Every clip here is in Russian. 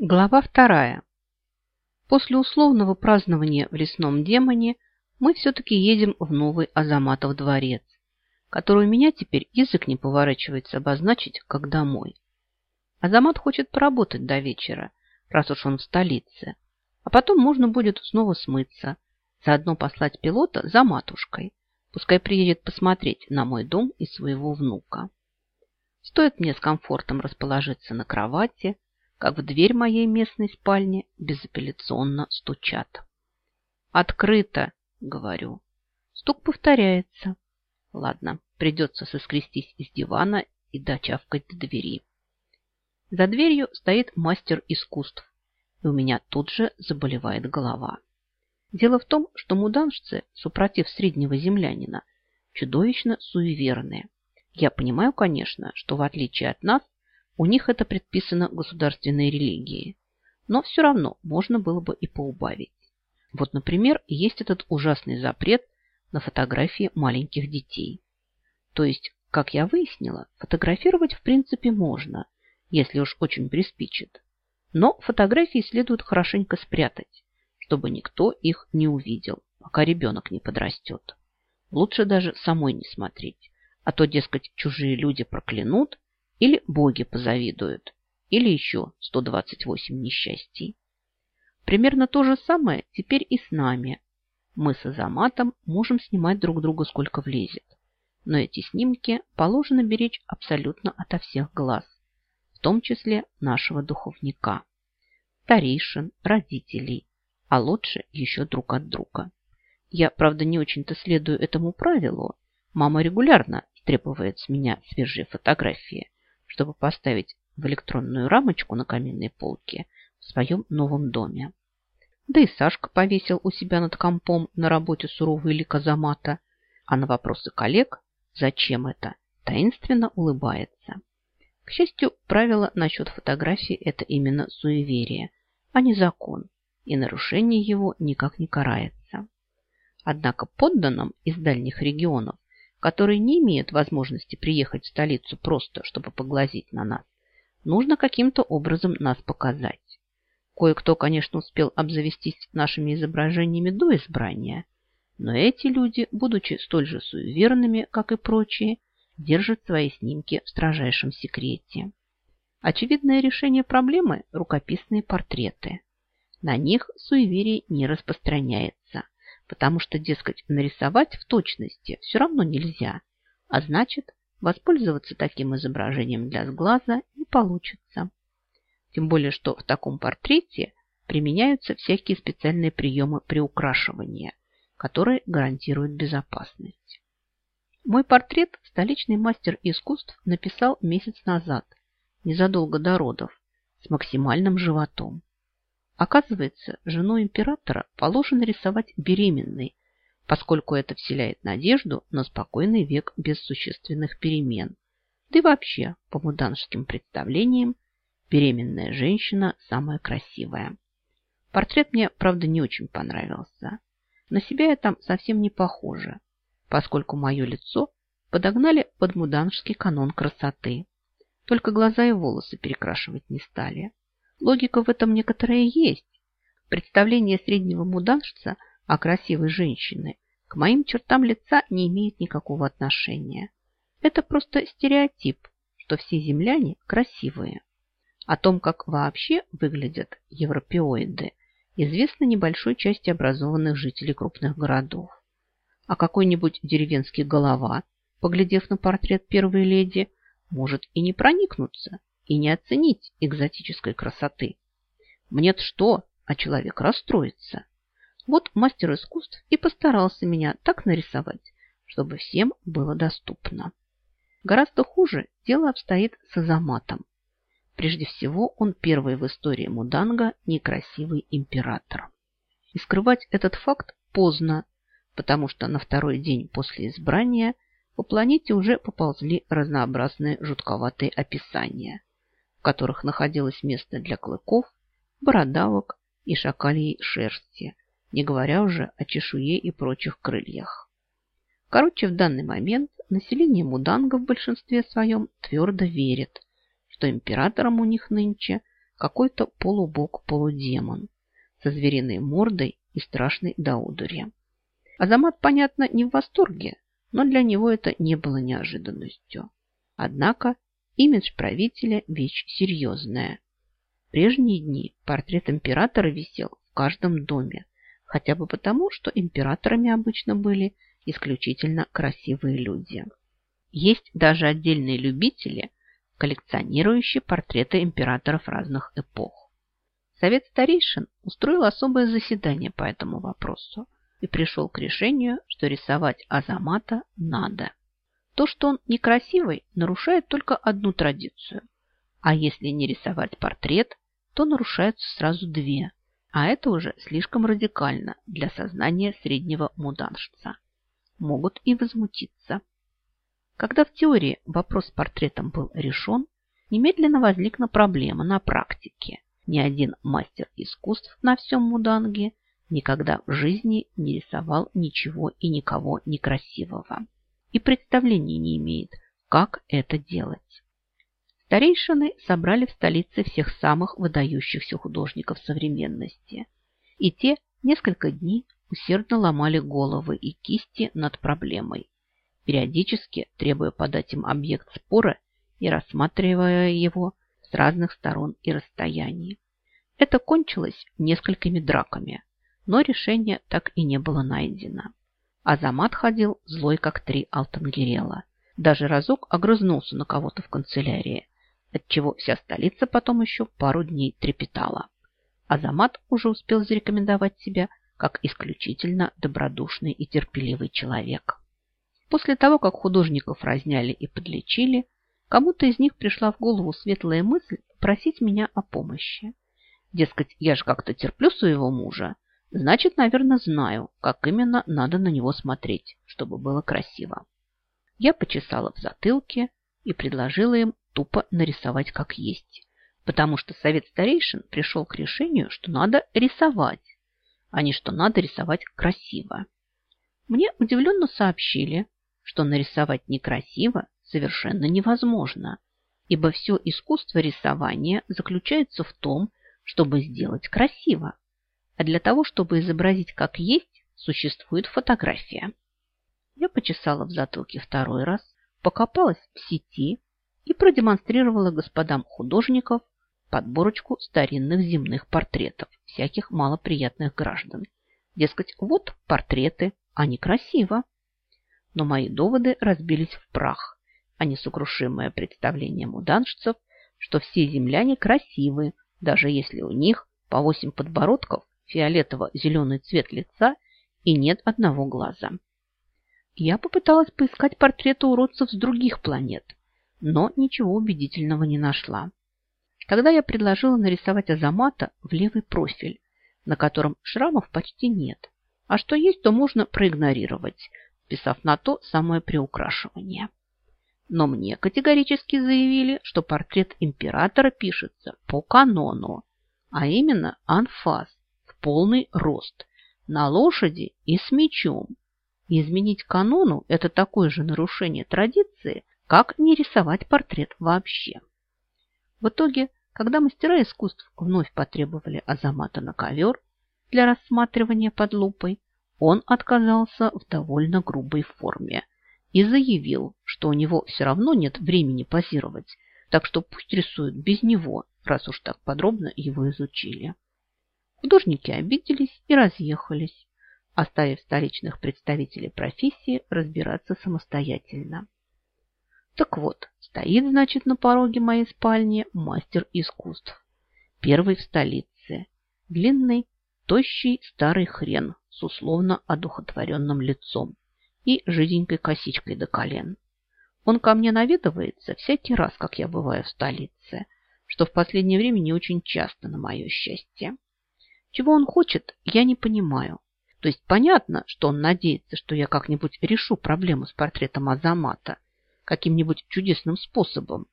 Глава вторая. После условного празднования в лесном демоне мы все-таки едем в новый Азаматов дворец, который у меня теперь язык не поворачивается обозначить как домой. Азамат хочет поработать до вечера, раз уж он в столице, а потом можно будет снова смыться, заодно послать пилота за матушкой, пускай приедет посмотреть на мой дом и своего внука. Стоит мне с комфортом расположиться на кровати – как в дверь моей местной спальни безапелляционно стучат. «Открыто!» — говорю. Стук повторяется. Ладно, придется соскрестись из дивана и дочавкать до двери. За дверью стоит мастер искусств, и у меня тут же заболевает голова. Дело в том, что муданшцы, супротив среднего землянина, чудовищно суеверные. Я понимаю, конечно, что в отличие от нас, у них это предписано государственной религией. Но все равно можно было бы и поубавить. Вот, например, есть этот ужасный запрет на фотографии маленьких детей. То есть, как я выяснила, фотографировать в принципе можно, если уж очень приспичит. Но фотографии следует хорошенько спрятать, чтобы никто их не увидел, пока ребенок не подрастет. Лучше даже самой не смотреть, а то, дескать, чужие люди проклянут или боги позавидуют, или еще 128 несчастий. Примерно то же самое теперь и с нами. Мы с Азаматом можем снимать друг друга сколько влезет. Но эти снимки положено беречь абсолютно ото всех глаз, в том числе нашего духовника, старейшин, родителей, а лучше еще друг от друга. Я, правда, не очень-то следую этому правилу. Мама регулярно требует с меня свежие фотографии, чтобы поставить в электронную рамочку на каминной полке в своем новом доме. Да и Сашка повесил у себя над компом на работе суровый лик Азамата, а на вопросы коллег «Зачем это?» таинственно улыбается. К счастью, правило насчет фотографии – это именно суеверие, а не закон, и нарушение его никак не карается. Однако подданным из дальних регионов которые не имеют возможности приехать в столицу просто, чтобы поглазеть на нас, нужно каким-то образом нас показать. Кое-кто, конечно, успел обзавестись нашими изображениями до избрания, но эти люди, будучи столь же суеверными, как и прочие, держат свои снимки в строжайшем секрете. Очевидное решение проблемы – рукописные портреты. На них суеверие не распространяется – потому что, дескать, нарисовать в точности все равно нельзя, а значит, воспользоваться таким изображением для сглаза не получится. Тем более, что в таком портрете применяются всякие специальные приемы приукрашивания, которые гарантируют безопасность. Мой портрет столичный мастер искусств написал месяц назад, незадолго до родов, с максимальным животом. Оказывается, жену императора положено рисовать беременной, поскольку это вселяет надежду на спокойный век без существенных перемен. Да и вообще, по муданским представлениям, беременная женщина самая красивая. Портрет мне, правда, не очень понравился. На себя я там совсем не похожа, поскольку мое лицо подогнали под муданский канон красоты. Только глаза и волосы перекрашивать не стали. Логика в этом некоторая есть. Представление среднего муданшца о красивой женщине к моим чертам лица не имеет никакого отношения. Это просто стереотип, что все земляне красивые. О том, как вообще выглядят европеоиды, известно небольшой части образованных жителей крупных городов. А какой-нибудь деревенский голова, поглядев на портрет первой леди, может и не проникнуться и не оценить экзотической красоты. Мне-то что, а человек расстроится. Вот мастер искусств и постарался меня так нарисовать, чтобы всем было доступно. Гораздо хуже дело обстоит с Азаматом. Прежде всего, он первый в истории Муданга некрасивый император. И скрывать этот факт поздно, потому что на второй день после избрания по планете уже поползли разнообразные жутковатые описания которых находилось место для клыков, бородавок и шакальей шерсти, не говоря уже о чешуе и прочих крыльях. Короче, в данный момент население Муданга в большинстве своем твердо верит, что императором у них нынче какой-то полубог-полудемон со звериной мордой и страшной доудури. Азамат, понятно, не в восторге, но для него это не было неожиданностью. Однако имидж правителя – вещь серьезная. В прежние дни портрет императора висел в каждом доме, хотя бы потому, что императорами обычно были исключительно красивые люди. Есть даже отдельные любители, коллекционирующие портреты императоров разных эпох. Совет старейшин устроил особое заседание по этому вопросу и пришел к решению, что рисовать Азамата надо. То, что он некрасивый, нарушает только одну традицию. А если не рисовать портрет, то нарушаются сразу две. А это уже слишком радикально для сознания среднего муданшца. Могут и возмутиться. Когда в теории вопрос с портретом был решен, немедленно возникла проблема на практике. Ни один мастер искусств на всем Муданге никогда в жизни не рисовал ничего и никого некрасивого. И представления не имеет, как это делать. Старейшины собрали в столице всех самых выдающихся художников современности. И те несколько дней усердно ломали головы и кисти над проблемой периодически требуя подать им объект спора и рассматривая его с разных сторон и расстояний. Это кончилось несколькими драками, но решение так и не было найдено. Азамат ходил злой, как три Алтангерела. Даже разок огрызнулся на кого-то в канцелярии, отчего вся столица потом еще пару дней трепетала. Азамат уже успел зарекомендовать себя как исключительно добродушный и терпеливый человек. После того, как художников разняли и подлечили, кому-то из них пришла в голову светлая мысль просить меня о помощи. Дескать, я же как-то терплю своего мужа, значит, наверное, знаю, как именно надо на него смотреть, чтобы было красиво. Я почесала в затылке и предложила им тупо нарисовать как есть, потому что совет старейшин пришел к решению, что надо рисовать, а не что надо рисовать красиво. Мне удивленно сообщили, что нарисовать некрасиво совершенно невозможно, ибо все искусство рисования заключается в том, чтобы сделать красиво. А для того, чтобы изобразить как есть, существует фотография. Я почесала в затылке второй раз, покопалась в сети и продемонстрировала господам художников подборочку старинных земных портретов всяких малоприятных граждан. Дескать, вот портреты, они красиво но мои доводы разбились в прах, а несокрушимое представление муданшцев, что все земляне красивы, даже если у них по восемь подбородков, фиолетово-зеленый цвет лица и нет одного глаза. Я попыталась поискать портреты уродцев с других планет, но ничего убедительного не нашла. Тогда я предложила нарисовать Азамата в левый профиль, на котором шрамов почти нет, а что есть, то можно проигнорировать – списав на то самое приукрашивание. Но мне категорически заявили, что портрет императора пишется по канону, а именно анфас полный рост, на лошади и с мечом. Изменить канону – это такое же нарушение традиции, как не рисовать портрет вообще. В итоге, когда мастера искусств вновь потребовали Азамата на ковер для рассматривания под лупой, он отказался в довольно грубой форме и заявил, что у него все равно нет времени позировать, так что пусть рисуют без него, раз уж так подробно его изучили. Художники обиделись и разъехались, оставив столичных представителей профессии разбираться самостоятельно. Так вот, стоит, значит, на пороге моей спальни мастер искусств. Первый в столице. Длинный, тощий старый хрен с условно одухотворенным лицом и жиденькой косичкой до колен. Он ко мне наведывается всякий раз, как я бываю в столице, что в последнее время не очень часто, на мое счастье. Чего он хочет, я не понимаю. То есть понятно, что он надеется, что я как-нибудь решу проблему с портретом Азамата каким-нибудь чудесным способом.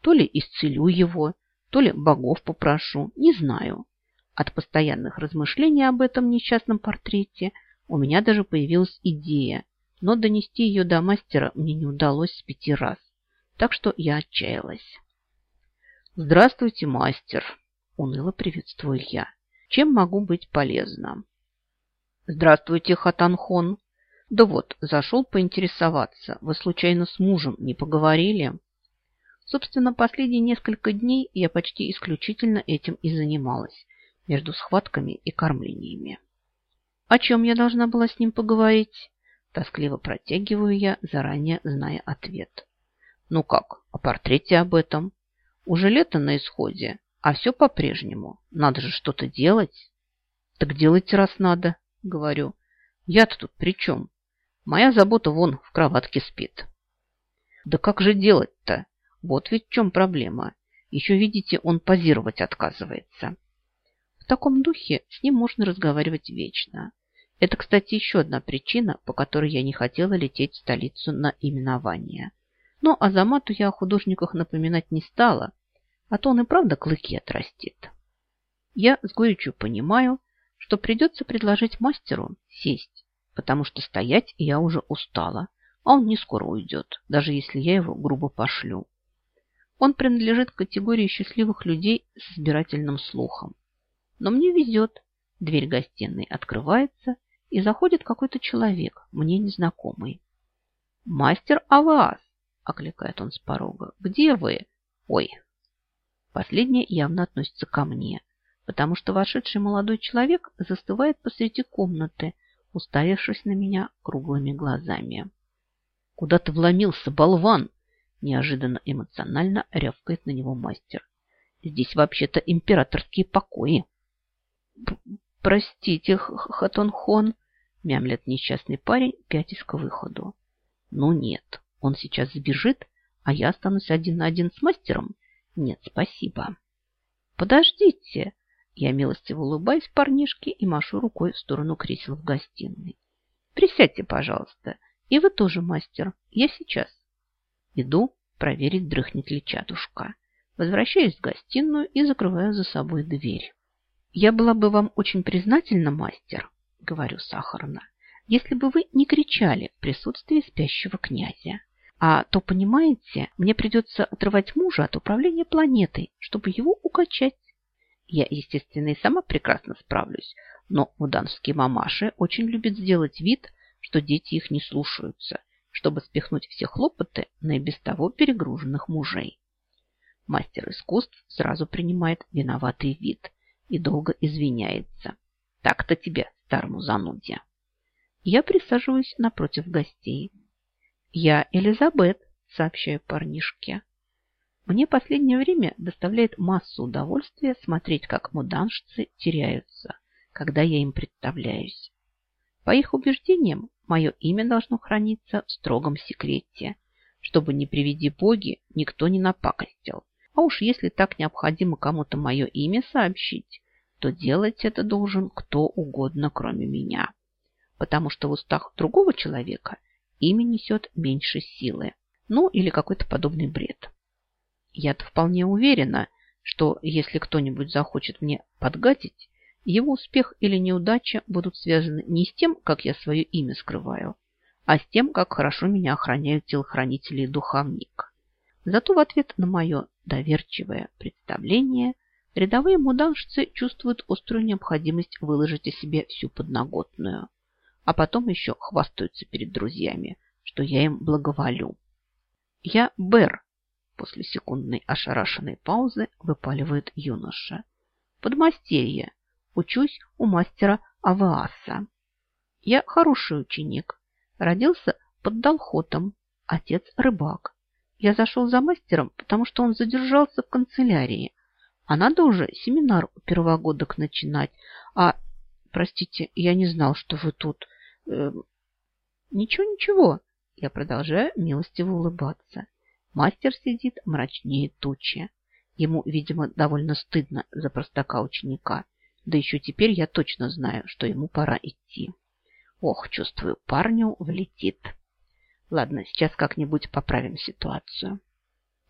То ли исцелю его, то ли богов попрошу, не знаю. От постоянных размышлений об этом несчастном портрете у меня даже появилась идея, но донести ее до мастера мне не удалось с пяти раз, так что я отчаялась. «Здравствуйте, мастер!» уныло приветствую я. Чем могу быть полезна? Здравствуйте, Хатанхон. Да вот, зашел поинтересоваться. Вы случайно с мужем не поговорили? Собственно, последние несколько дней я почти исключительно этим и занималась, между схватками и кормлениями. О чем я должна была с ним поговорить? Тоскливо протягиваю я, заранее зная ответ. Ну как, о портрете об этом? Уже лето на исходе, а все по-прежнему. Надо же что-то делать. Так делайте, раз надо, говорю. Я-то тут при чем? Моя забота вон в кроватке спит. Да как же делать-то? Вот ведь в чем проблема. Еще, видите, он позировать отказывается. В таком духе с ним можно разговаривать вечно. Это, кстати, еще одна причина, по которой я не хотела лететь в столицу на именование. Но Азамату я о художниках напоминать не стала, а то он и правда клыки отрастит. Я с горечью понимаю, что придется предложить мастеру сесть, потому что стоять я уже устала, а он не скоро уйдет, даже если я его грубо пошлю. Он принадлежит к категории счастливых людей с избирательным слухом. Но мне везет. Дверь гостиной открывается, и заходит какой-то человек, мне незнакомый. «Мастер Аваас!» – окликает он с порога. «Где вы?» «Ой!» Последнее явно относится ко мне, потому что вошедший молодой человек застывает посреди комнаты, уставившись на меня круглыми глазами. «Куда ты вломился, болван?» Неожиданно эмоционально рявкает на него мастер. Здесь вообще-то императорские покои. Простите, Хатонхон, мямлет несчастный парень, пятясь к выходу. Ну нет, он сейчас сбежит, а я останусь один на один с мастером? Нет, спасибо. Подождите. Я милостиво улыбаюсь парнишке и машу рукой в сторону кресел в гостиной. Присядьте, пожалуйста. И вы тоже, мастер. Я сейчас. Иду проверить, дрыхнет ли чадушка. Возвращаюсь в гостиную и закрываю за собой дверь. Я была бы вам очень признательна, мастер, говорю сахарно, если бы вы не кричали в присутствии спящего князя. А то, понимаете, мне придется отрывать мужа от управления планетой, чтобы его укачать. Я, естественно, и сама прекрасно справлюсь, но уданские мамаши очень любят сделать вид, что дети их не слушаются, чтобы спихнуть все хлопоты на и без того перегруженных мужей. Мастер искусств сразу принимает виноватый вид и долго извиняется. Так-то тебе, старому зануде. Я присаживаюсь напротив гостей. Я Элизабет, сообщаю парнишке. Мне последнее время доставляет массу удовольствия смотреть, как муданшцы теряются, когда я им представляюсь. По их убеждениям, мое имя должно храниться в строгом секрете, чтобы, не приведи боги, никто не напакостил. А уж если так необходимо кому-то мое имя сообщить, то делать это должен кто угодно, кроме меня. Потому что в устах другого человека имя несет меньше силы. Ну, или какой-то подобный бред. Я-то вполне уверена, что если кто-нибудь захочет мне подгадить, его успех или неудача будут связаны не с тем, как я свое имя скрываю, а с тем, как хорошо меня охраняют телохранители и духовник. Зато в ответ на мое доверчивое представление рядовые муданшцы чувствуют острую необходимость выложить о себе всю подноготную, а потом еще хвастаются перед друзьями, что я им благоволю. Я Бер, после секундной ошарашенной паузы выпаливает юноша. Подмастерье, учусь у мастера Авааса. Я хороший ученик, родился под Долхотом, отец рыбак. Я зашел за мастером, потому что он задержался в канцелярии, а надо уже семинар у первогодок начинать. А, простите, я не знал, что вы тут. Э, ничего, ничего. Я продолжаю милостиво улыбаться. Мастер сидит мрачнее тучи. Ему, видимо, довольно стыдно за простака ученика. Да еще теперь я точно знаю, что ему пора идти. Ох, чувствую, парню влетит. Ладно, сейчас как-нибудь поправим ситуацию.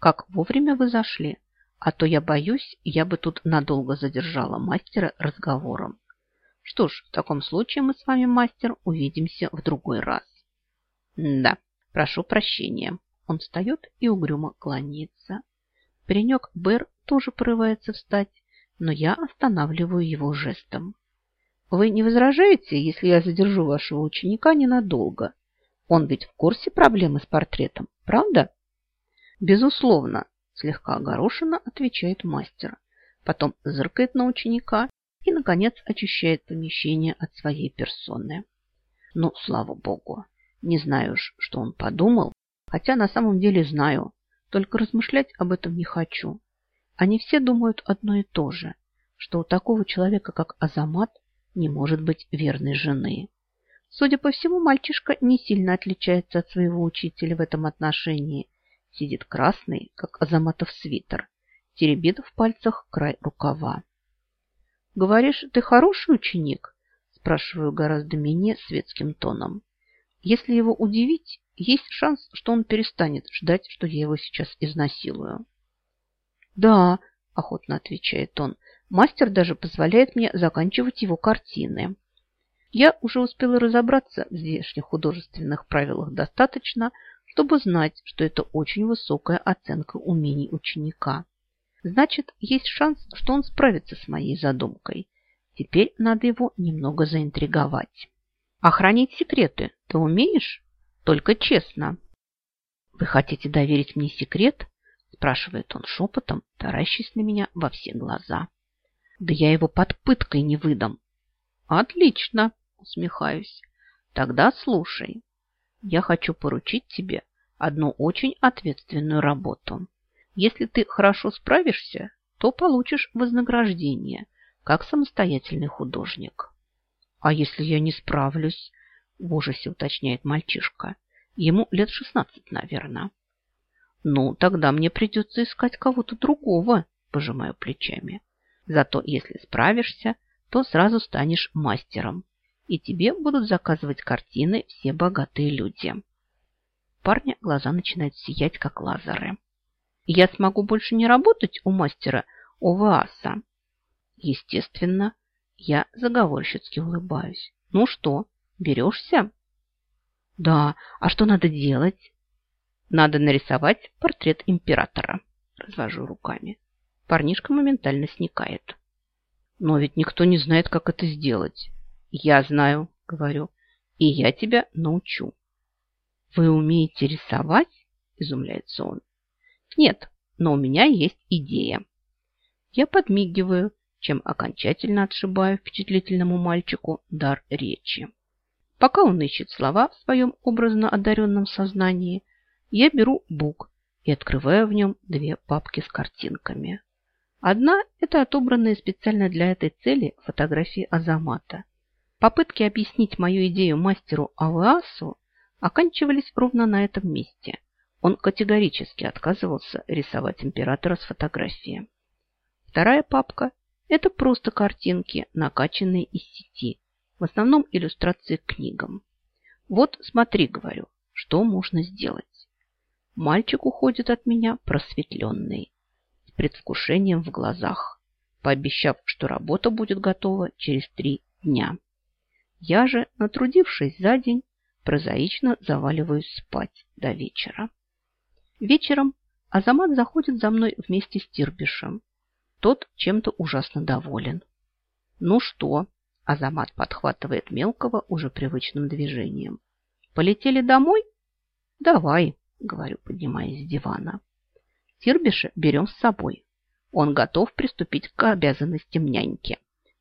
Как вовремя вы зашли, а то я боюсь, я бы тут надолго задержала мастера разговором. Что ж, в таком случае мы с вами, мастер, увидимся в другой раз. Да, прошу прощения. Он встает и угрюмо кланяется. Паренек Бер тоже порывается встать. но я останавливаю его жестом. Вы не возражаете, если я задержу вашего ученика ненадолго? Он ведь в курсе проблемы с портретом, правда? Безусловно, слегка огорошенно отвечает мастер. Потом зыркает на ученика и, наконец, очищает помещение от своей персоны. Ну, слава богу, не знаю уж, что он подумал, хотя на самом деле знаю, только размышлять об этом не хочу. Они все думают одно и то же, что у такого человека, как Азамат, не может быть верной жены. Судя по всему, мальчишка не сильно отличается от своего учителя в этом отношении. Сидит красный, как Азаматов свитер, теребит в пальцах край рукава. «Говоришь, ты хороший ученик?» Спрашиваю гораздо менее светским тоном. Если его удивить, есть шанс, что он перестанет ждать, что я его сейчас изнасилую. «Да», – охотно отвечает он, – «мастер даже позволяет мне заканчивать его картины». Я уже успела разобраться в здешних художественных правилах достаточно, чтобы знать, что это очень высокая оценка умений ученика. Значит, есть шанс, что он справится с моей задумкой. Теперь надо его немного заинтриговать. Охранить секреты ты умеешь? Только честно. Вы хотите доверить мне секрет? Спрашивает он шепотом, таращись на меня во все глаза. Да я его под пыткой не выдам. Отлично, усмехаюсь. Тогда слушай. Я хочу поручить тебе одну очень ответственную работу. Если ты хорошо справишься, то получишь вознаграждение, как самостоятельный художник. А если я не справлюсь? В ужасе уточняет мальчишка. Ему лет шестнадцать, наверное. Ну, тогда мне придется искать кого-то другого, пожимаю плечами. Зато если справишься, то сразу станешь мастером, и тебе будут заказывать картины все богатые люди. Парня глаза начинают сиять, как лазеры я смогу больше не работать у мастера ОВАСа? Естественно, я заговорщицки улыбаюсь. Ну что, берешься? Да, а что надо делать? Надо нарисовать портрет императора. Развожу руками. Парнишка моментально сникает. Но ведь никто не знает, как это сделать. Я знаю, говорю, и я тебя научу. Вы умеете рисовать? Изумляется он. Нет, но у меня есть идея. Я подмигиваю, чем окончательно отшибаю впечатлительному мальчику дар речи. Пока он ищет слова в своем образно одаренном сознании, я беру бук и открываю в нем две папки с картинками. Одна – это отобранные специально для этой цели фотографии Азамата. Попытки объяснить мою идею мастеру Авиасу оканчивались ровно на этом месте – он категорически отказывался рисовать императора с фотографии. Вторая папка – это просто картинки, накачанные из сети, в основном иллюстрации к книгам. Вот смотри, говорю, что можно сделать. Мальчик уходит от меня просветленный, с предвкушением в глазах, пообещав, что работа будет готова через три дня. Я же, натрудившись за день, прозаично заваливаюсь спать до вечера. Вечером Азамат заходит за мной вместе с Тирбишем. Тот чем-то ужасно доволен. «Ну что?» – Азамат подхватывает мелкого уже привычным движением. «Полетели домой?» «Давай», – говорю, поднимаясь с дивана. Тирбиша берем с собой. Он готов приступить к обязанностям няньки,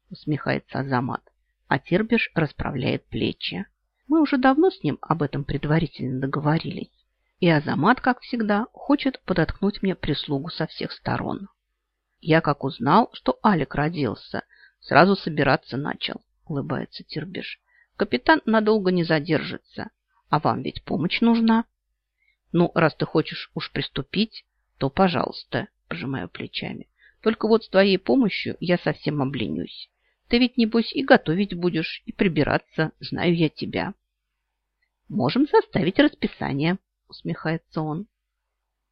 усмехается Азамат, а Тирбиш расправляет плечи. Мы уже давно с ним об этом предварительно договорились. И Азамат, как всегда, хочет подоткнуть мне прислугу со всех сторон. Я, как узнал, что Алик родился, сразу собираться начал, улыбается Тирбиш. Капитан надолго не задержится, а вам ведь помощь нужна. Ну, раз ты хочешь уж приступить, то пожалуйста, пожимаю плечами. Только вот с твоей помощью я совсем обленюсь. Ты ведь, небось, и готовить будешь, и прибираться, знаю я тебя. Можем составить расписание, усмехается он.